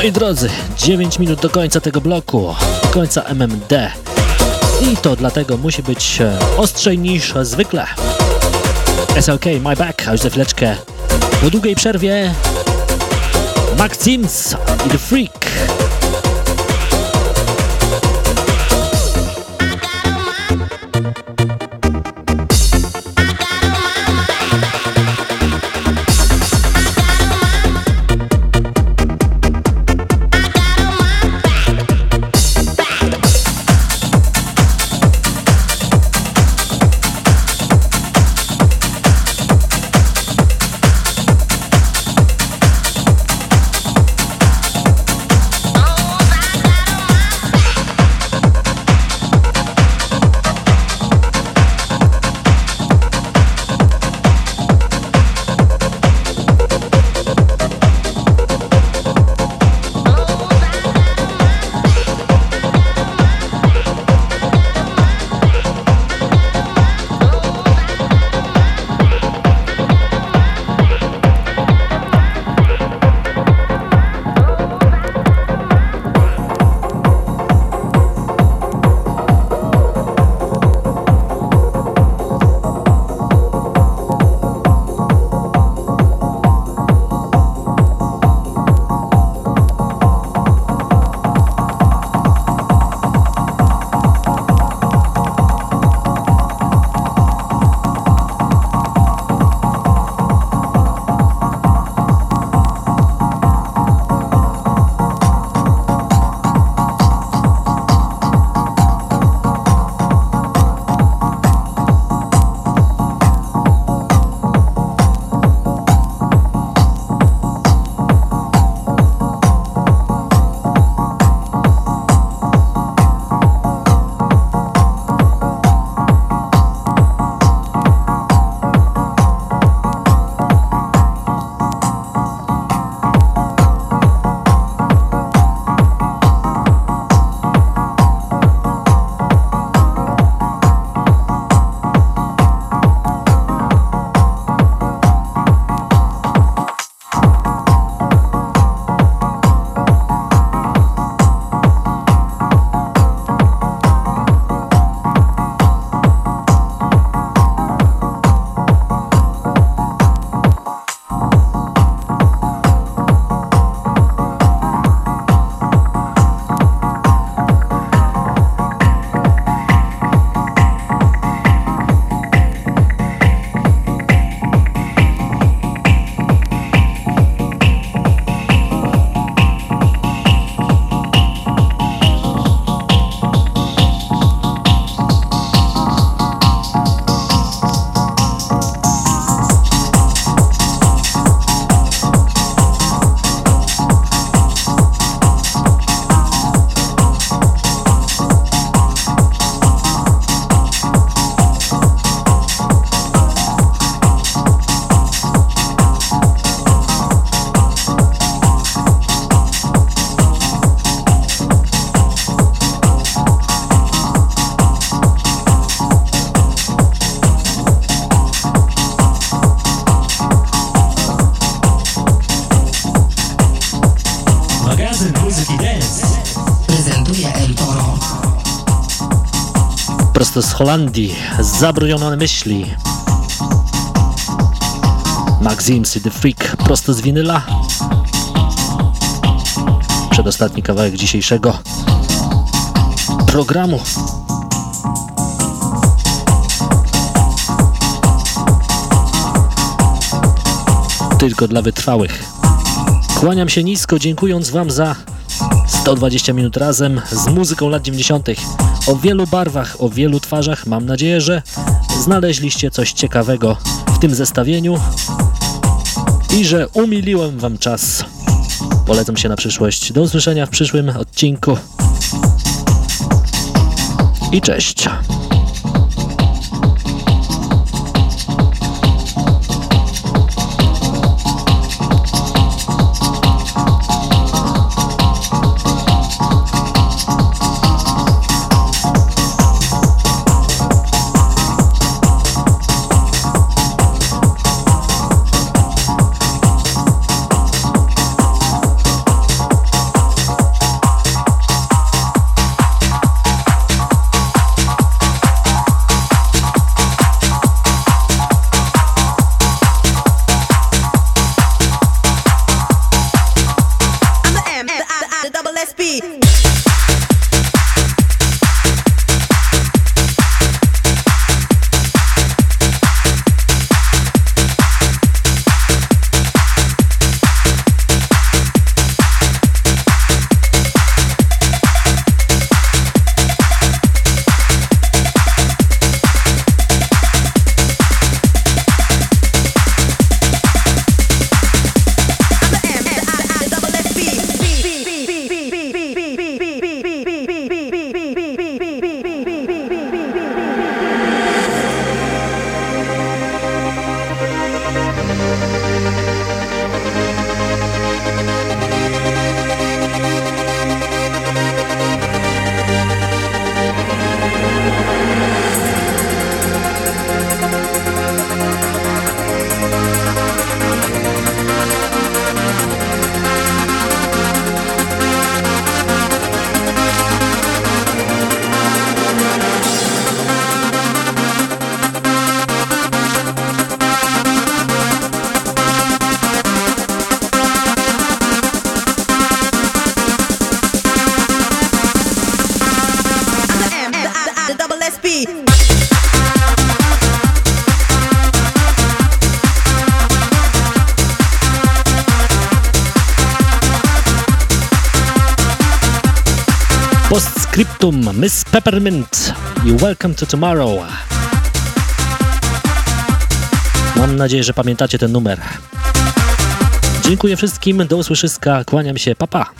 [SPEAKER 1] Moi drodzy, 9 minut do końca tego bloku, końca MMD. I to dlatego musi być e, ostrzej niż zwykle. SLK, My Back, a już za chwileczkę po długiej przerwie Max Sims i The Freak. Prosto z Holandii, zabronione myśli. Maxims i The Freak, prosto z winyla. Przedostatni kawałek dzisiejszego programu. Tylko dla wytrwałych. Kłaniam się nisko, dziękując Wam za 120 minut razem z muzyką lat 90. O wielu barwach, o wielu twarzach. Mam nadzieję, że znaleźliście coś ciekawego w tym zestawieniu i że umiliłem Wam czas. Polecam się na przyszłość. Do usłyszenia w przyszłym odcinku. I cześć. Miss Peppermint i Welcome to Tomorrow. Mam nadzieję, że pamiętacie ten numer. Dziękuję wszystkim, do usłyszyska, kłaniam się, papa. Pa.